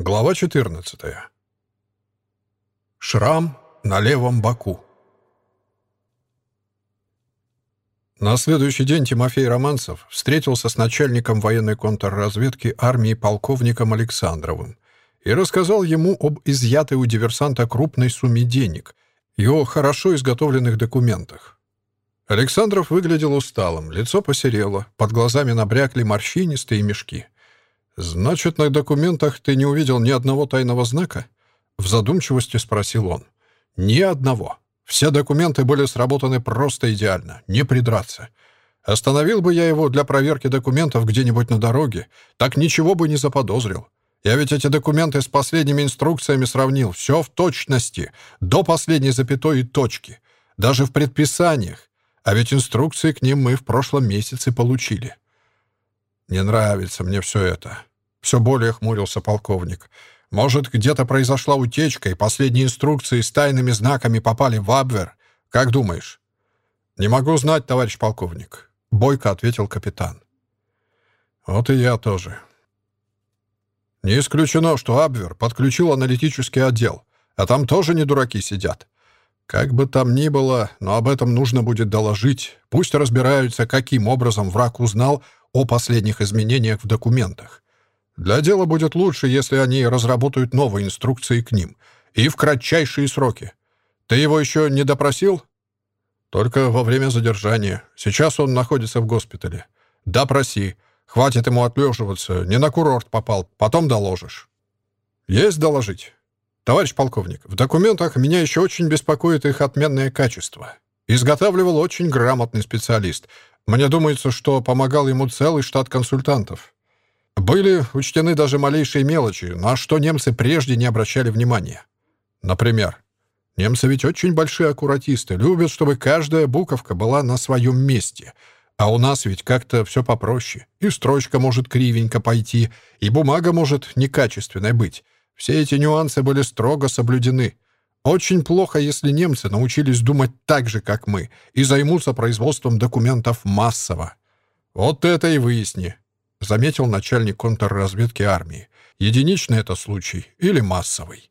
Глава 14. Шрам на левом боку. На следующий день Тимофей Романцев встретился с начальником военной контрразведки армии полковником Александровым и рассказал ему об изъятой у диверсанта крупной сумме денег и о хорошо изготовленных документах. Александров выглядел усталым, лицо посерело, под глазами набрякли морщинистые мешки — «Значит, на документах ты не увидел ни одного тайного знака?» В задумчивости спросил он. «Ни одного. Все документы были сработаны просто идеально, не придраться. Остановил бы я его для проверки документов где-нибудь на дороге, так ничего бы не заподозрил. Я ведь эти документы с последними инструкциями сравнил. Все в точности, до последней запятой и точки. Даже в предписаниях. А ведь инструкции к ним мы в прошлом месяце получили. «Не нравится мне все это». Все более хмурился полковник. «Может, где-то произошла утечка, и последние инструкции с тайными знаками попали в Абвер? Как думаешь?» «Не могу знать, товарищ полковник», — бойко ответил капитан. «Вот и я тоже». «Не исключено, что Абвер подключил аналитический отдел, а там тоже не дураки сидят. Как бы там ни было, но об этом нужно будет доложить. Пусть разбираются, каким образом враг узнал о последних изменениях в документах. Для дела будет лучше, если они разработают новые инструкции к ним. И в кратчайшие сроки. Ты его еще не допросил? Только во время задержания. Сейчас он находится в госпитале. Допроси. Хватит ему отлеживаться. Не на курорт попал. Потом доложишь. Есть доложить? Товарищ полковник, в документах меня еще очень беспокоит их отменное качество. Изготавливал очень грамотный специалист. Мне думается, что помогал ему целый штат консультантов. Были учтены даже малейшие мелочи, на что немцы прежде не обращали внимания. Например, немцы ведь очень большие аккуратисты, любят, чтобы каждая буковка была на своем месте. А у нас ведь как-то все попроще. И строчка может кривенько пойти, и бумага может некачественной быть. Все эти нюансы были строго соблюдены. Очень плохо, если немцы научились думать так же, как мы, и займутся производством документов массово. Вот это и выясни, — заметил начальник контрразведки армии. Единичный это случай или массовый?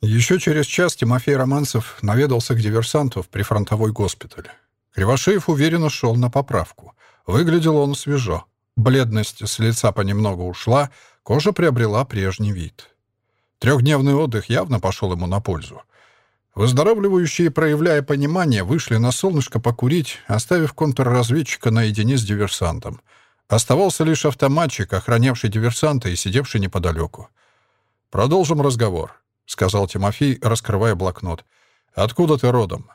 Еще через час Тимофей Романцев наведался к диверсанту в прифронтовой госпиталь. Кривошеев уверенно шел на поправку. Выглядел он свежо. Бледность с лица понемногу ушла, кожа приобрела прежний вид. Трехдневный отдых явно пошел ему на пользу. Выздоравливающие, проявляя понимание, вышли на солнышко покурить, оставив контрразведчика наедине с диверсантом. Оставался лишь автоматчик, охранявший диверсанта и сидевший неподалеку. «Продолжим разговор», — сказал Тимофей, раскрывая блокнот. «Откуда ты родом?»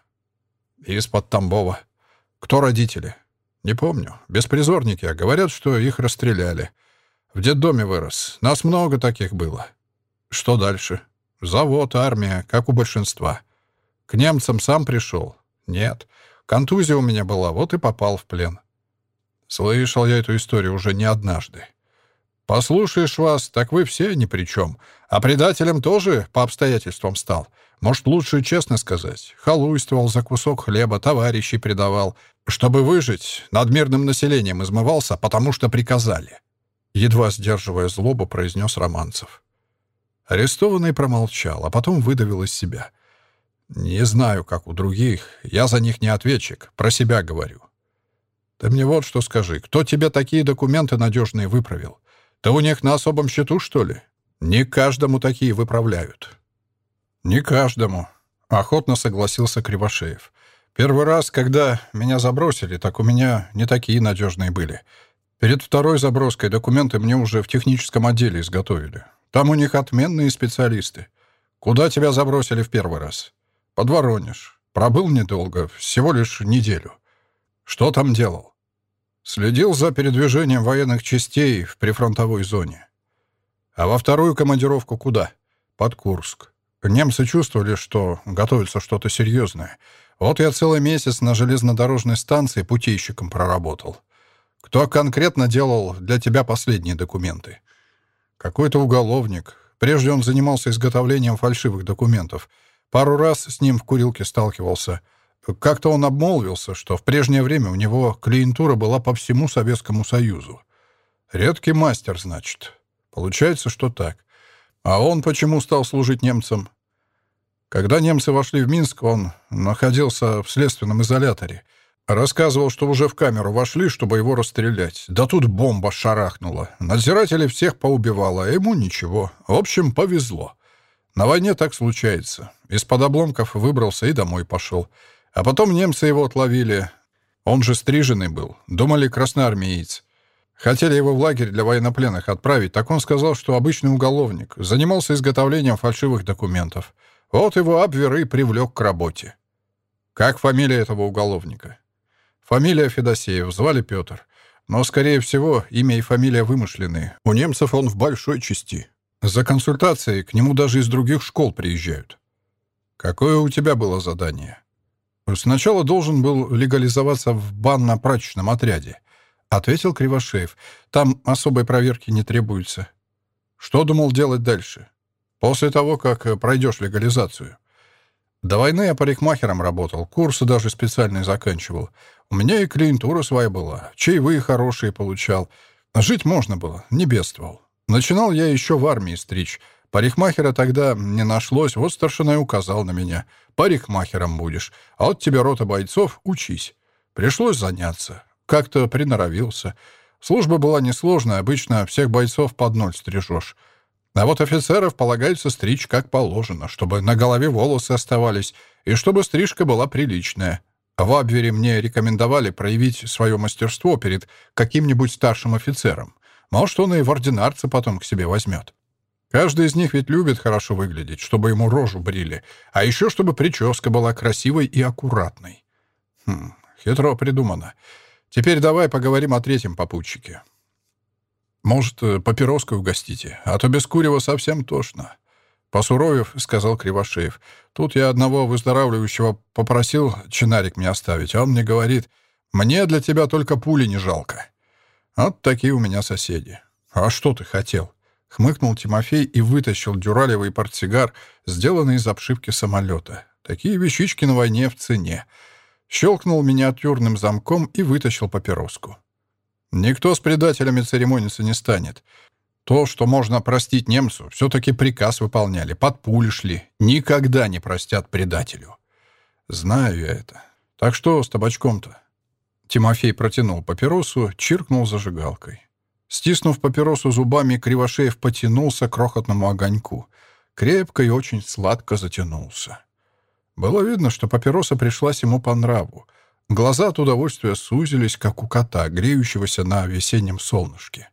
«Из-под Тамбова». «Кто родители?» «Не помню. Беспризорники, а говорят, что их расстреляли. В детдоме вырос. Нас много таких было. Что дальше? Завод, армия, как у большинства. К немцам сам пришел? Нет. Контузия у меня была, вот и попал в плен. Слышал я эту историю уже не однажды. Послушаешь вас, так вы все ни при чем. А предателем тоже по обстоятельствам стал. Может, лучше честно сказать. Халуйствовал за кусок хлеба, товарищей предавал. Чтобы выжить, над мирным населением измывался, потому что приказали. Едва сдерживая злобу, произнес Романцев. Арестованный промолчал, а потом выдавил из себя. «Не знаю, как у других. Я за них не ответчик. Про себя говорю». «Ты мне вот что скажи. Кто тебе такие документы надежные выправил? Ты у них на особом счету, что ли? Не каждому такие выправляют». «Не каждому», — охотно согласился Кривошеев. «Первый раз, когда меня забросили, так у меня не такие надежные были. Перед второй заброской документы мне уже в техническом отделе изготовили. Там у них отменные специалисты. Куда тебя забросили в первый раз? Под Воронеж. Пробыл недолго, всего лишь неделю. Что там делал? Следил за передвижением военных частей в прифронтовой зоне. А во вторую командировку куда? Под Курск. Немцы чувствовали, что готовится что-то серьезное. Вот я целый месяц на железнодорожной станции путейщиком проработал. Кто конкретно делал для тебя последние документы? Какой-то уголовник. Прежде он занимался изготовлением фальшивых документов. Пару раз с ним в курилке сталкивался. Как-то он обмолвился, что в прежнее время у него клиентура была по всему Советскому Союзу. Редкий мастер, значит. Получается, что так. А он почему стал служить немцам? Когда немцы вошли в Минск, он находился в следственном изоляторе. Рассказывал, что уже в камеру вошли, чтобы его расстрелять. Да тут бомба шарахнула. Надзиратели всех поубивала, а ему ничего. В общем, повезло. На войне так случается. Из-под обломков выбрался и домой пошел. А потом немцы его отловили. Он же стриженный был. Думали, красноармеец. Хотели его в лагерь для военнопленных отправить, так он сказал, что обычный уголовник. Занимался изготовлением фальшивых документов. Вот его обвер и привлек к работе. Как фамилия этого уголовника? Фамилия Федосеев, звали Петр. Но, скорее всего, имя и фамилия вымышленные. У немцев он в большой части. За консультацией к нему даже из других школ приезжают. Какое у тебя было задание? Сначала должен был легализоваться в банно-прачечном отряде. Ответил Кривошеев. Там особой проверки не требуется. Что думал делать дальше? После того, как пройдешь легализацию. До войны я парикмахером работал, курсы даже специальные заканчивал. У меня и клиентура своя была, чаевые хорошие получал. Жить можно было, не бедствовал. Начинал я еще в армии стричь. Парикмахера тогда не нашлось, вот старшина и указал на меня. Парикмахером будешь, а вот тебе рота бойцов, учись. Пришлось заняться. Как-то приноровился. Служба была несложная, обычно всех бойцов под ноль стрижешь. А вот офицеров полагается стричь как положено, чтобы на голове волосы оставались, и чтобы стрижка была приличная. В Абвере мне рекомендовали проявить свое мастерство перед каким-нибудь старшим офицером. Может, он и в ординарце потом к себе возьмет. Каждый из них ведь любит хорошо выглядеть, чтобы ему рожу брили, а еще чтобы прическа была красивой и аккуратной. Хм, хитро придумано. Теперь давай поговорим о третьем попутчике. Может, э, папироской угостите, а то без курева совсем тошно. Посуровев, сказал Кривошеев. Тут я одного выздоравливающего попросил чинарик мне оставить, а он мне говорит, мне для тебя только пули не жалко. Вот такие у меня соседи. А что ты хотел? Хмыкнул Тимофей и вытащил дюралевый портсигар, сделанный из обшивки самолета. Такие вещички на войне в цене. Щелкнул миниатюрным замком и вытащил папироску. Никто с предателями церемониться не станет. То, что можно простить немцу, все-таки приказ выполняли, под пули шли. Никогда не простят предателю. Знаю я это. Так что с табачком-то? Тимофей протянул папиросу, чиркнул зажигалкой. Стиснув папиросу зубами, Кривошеев потянулся к крохотному огоньку. Крепко и очень сладко затянулся. Было видно, что папироса пришлась ему по нраву. Глаза от удовольствия сузились, как у кота, греющегося на весеннем солнышке.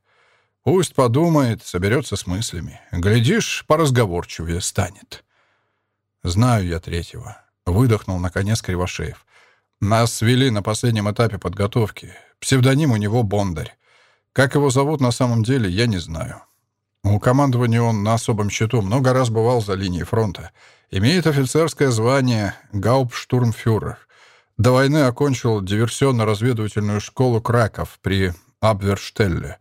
Пусть подумает, соберется с мыслями. Глядишь, поразговорчивее станет. «Знаю я третьего», — выдохнул наконец Кривошеев. Нас свели на последнем этапе подготовки. Псевдоним у него Бондарь. Как его зовут на самом деле, я не знаю. У командования он на особом счету много раз бывал за линией фронта. Имеет офицерское звание гауптштурмфюрер. До войны окончил диверсионно-разведывательную школу Краков при Абверштелле.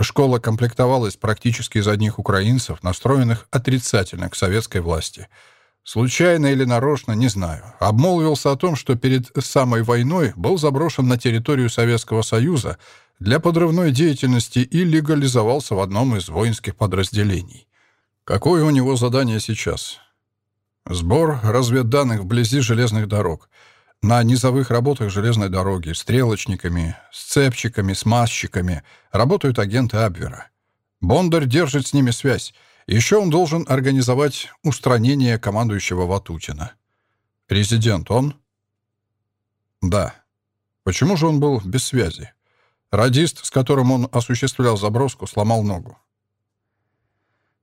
Школа комплектовалась практически из одних украинцев, настроенных отрицательно к советской власти — Случайно или нарочно, не знаю. Обмолвился о том, что перед самой войной был заброшен на территорию Советского Союза для подрывной деятельности и легализовался в одном из воинских подразделений. Какое у него задание сейчас? Сбор разведданных вблизи железных дорог. На низовых работах железной дороги, стрелочниками, сцепщиками, смазчиками работают агенты Абвера. Бондарь держит с ними связь. Еще он должен организовать устранение командующего Ватутина. Резидент он? Да. Почему же он был без связи? Радист, с которым он осуществлял заброску, сломал ногу.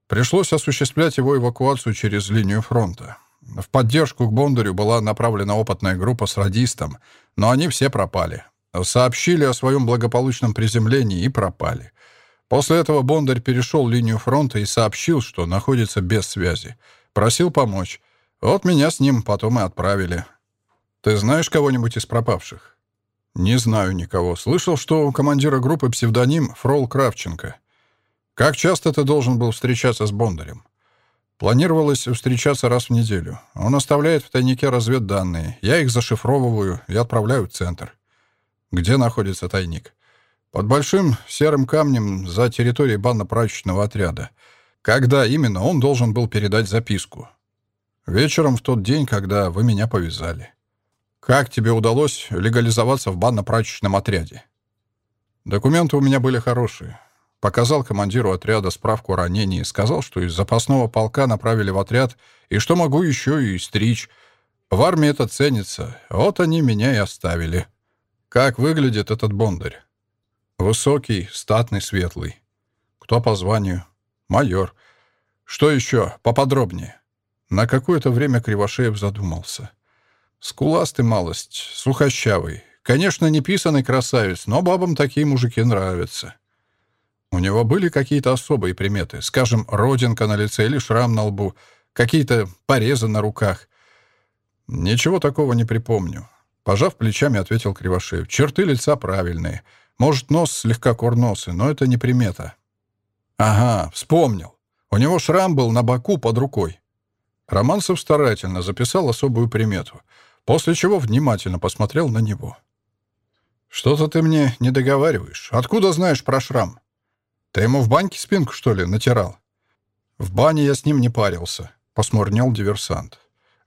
Пришлось осуществлять его эвакуацию через линию фронта. В поддержку к Бондарю была направлена опытная группа с радистом, но они все пропали. Сообщили о своем благополучном приземлении и пропали. После этого Бондарь перешел линию фронта и сообщил, что находится без связи. Просил помочь. Вот меня с ним потом и отправили. Ты знаешь кого-нибудь из пропавших? Не знаю никого. Слышал, что у командира группы псевдоним Фрол Кравченко. Как часто ты должен был встречаться с Бондарем? Планировалось встречаться раз в неделю. Он оставляет в тайнике разведданные. Я их зашифровываю и отправляю в центр. Где находится тайник? Под большим серым камнем за территорией банно-прачечного отряда. Когда именно он должен был передать записку? Вечером в тот день, когда вы меня повязали. Как тебе удалось легализоваться в банно-прачечном отряде? Документы у меня были хорошие. Показал командиру отряда справку о ранении, сказал, что из запасного полка направили в отряд, и что могу еще и стричь. В армии это ценится. Вот они меня и оставили. Как выглядит этот бондарь? Высокий, статный, светлый. Кто по званию? Майор. Что еще? Поподробнее. На какое-то время Кривошеев задумался. Скуластый малость, сухощавый. Конечно, не писанный красавец, но бабам такие мужики нравятся. У него были какие-то особые приметы, скажем, родинка на лице или шрам на лбу, какие-то порезы на руках. Ничего такого не припомню. Пожав плечами, ответил Кривошеев. Черты лица правильные — может, нос слегка курносый, но это не примета. Ага, вспомнил. У него шрам был на боку под рукой. Романцев старательно записал особую примету, после чего внимательно посмотрел на него. «Что-то ты мне не договариваешь. Откуда знаешь про шрам? Ты ему в баньке спинку, что ли, натирал?» «В бане я с ним не парился», — посмурнел диверсант.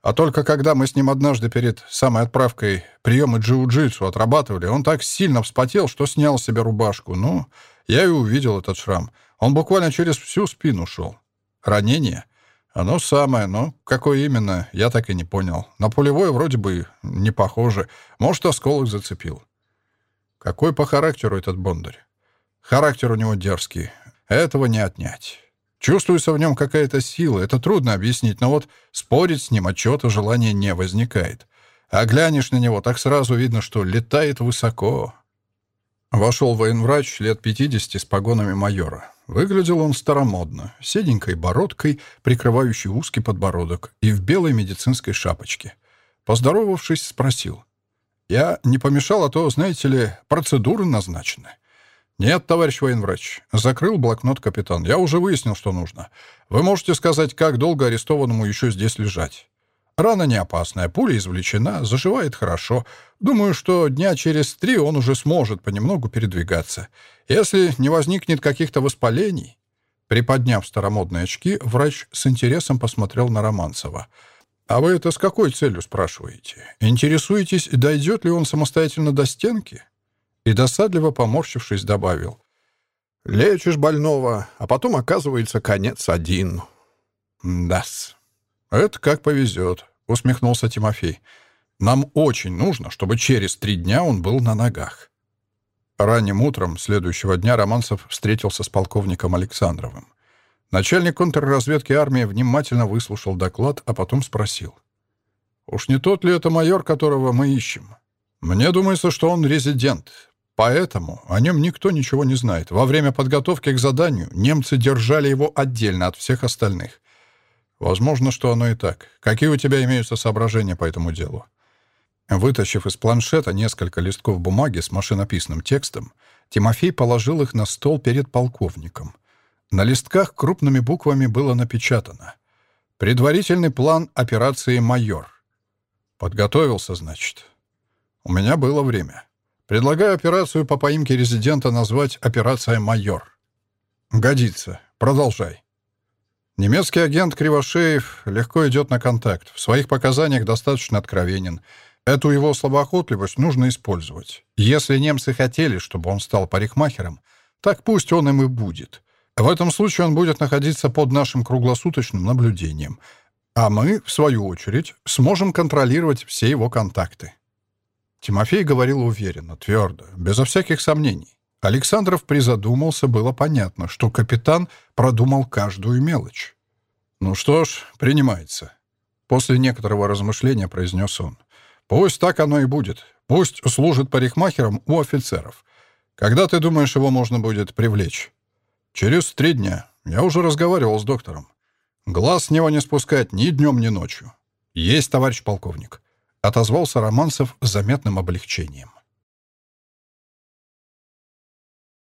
А только когда мы с ним однажды перед самой отправкой приемы джиу-джитсу отрабатывали, он так сильно вспотел, что снял себе рубашку. Ну, я и увидел этот шрам. Он буквально через всю спину шел. Ранение? Оно самое, но какое именно, я так и не понял. На пулевое вроде бы не похоже. Может, осколок зацепил. Какой по характеру этот бондарь? Характер у него дерзкий. Этого не отнять. Чувствуется в нем какая-то сила, это трудно объяснить, но вот спорить с ним отчета желания не возникает. А глянешь на него, так сразу видно, что летает высоко. Вошел военврач лет 50 с погонами майора. Выглядел он старомодно, седенькой бородкой, прикрывающей узкий подбородок, и в белой медицинской шапочке. Поздоровавшись, спросил. «Я не помешал, а то, знаете ли, процедуры назначены». «Нет, товарищ военврач», — закрыл блокнот капитан. «Я уже выяснил, что нужно. Вы можете сказать, как долго арестованному еще здесь лежать?» Рана не опасная, пуля извлечена, заживает хорошо. Думаю, что дня через три он уже сможет понемногу передвигаться. Если не возникнет каких-то воспалений...» Приподняв старомодные очки, врач с интересом посмотрел на Романцева. «А вы это с какой целью спрашиваете? Интересуетесь, дойдет ли он самостоятельно до стенки?» И, досадливо поморщившись, добавил. «Лечишь больного, а потом, оказывается, конец один». «Да-с». «Это как повезет», — усмехнулся Тимофей. «Нам очень нужно, чтобы через три дня он был на ногах». Ранним утром следующего дня Романцев встретился с полковником Александровым. Начальник контрразведки армии внимательно выслушал доклад, а потом спросил. «Уж не тот ли это майор, которого мы ищем?» «Мне думается, что он резидент. Поэтому о нем никто ничего не знает. Во время подготовки к заданию немцы держали его отдельно от всех остальных. Возможно, что оно и так. Какие у тебя имеются соображения по этому делу? Вытащив из планшета несколько листков бумаги с машинописным текстом, Тимофей положил их на стол перед полковником. На листках крупными буквами было напечатано «Предварительный план операции «Майор». Подготовился, значит. У меня было время. Предлагаю операцию по поимке резидента назвать «Операция Майор». Годится. Продолжай. Немецкий агент Кривошеев легко идет на контакт. В своих показаниях достаточно откровенен. Эту его слабоохотливость нужно использовать. Если немцы хотели, чтобы он стал парикмахером, так пусть он им и будет. В этом случае он будет находиться под нашим круглосуточным наблюдением. А мы, в свою очередь, сможем контролировать все его контакты. Тимофей говорил уверенно, твердо, безо всяких сомнений. Александров призадумался, было понятно, что капитан продумал каждую мелочь. «Ну что ж, принимается». После некоторого размышления произнес он. «Пусть так оно и будет. Пусть служит парикмахером у офицеров. Когда, ты думаешь, его можно будет привлечь?» «Через три дня. Я уже разговаривал с доктором. Глаз с него не спускать ни днем, ни ночью. Есть, товарищ полковник» отозвался Романцев с заметным облегчением.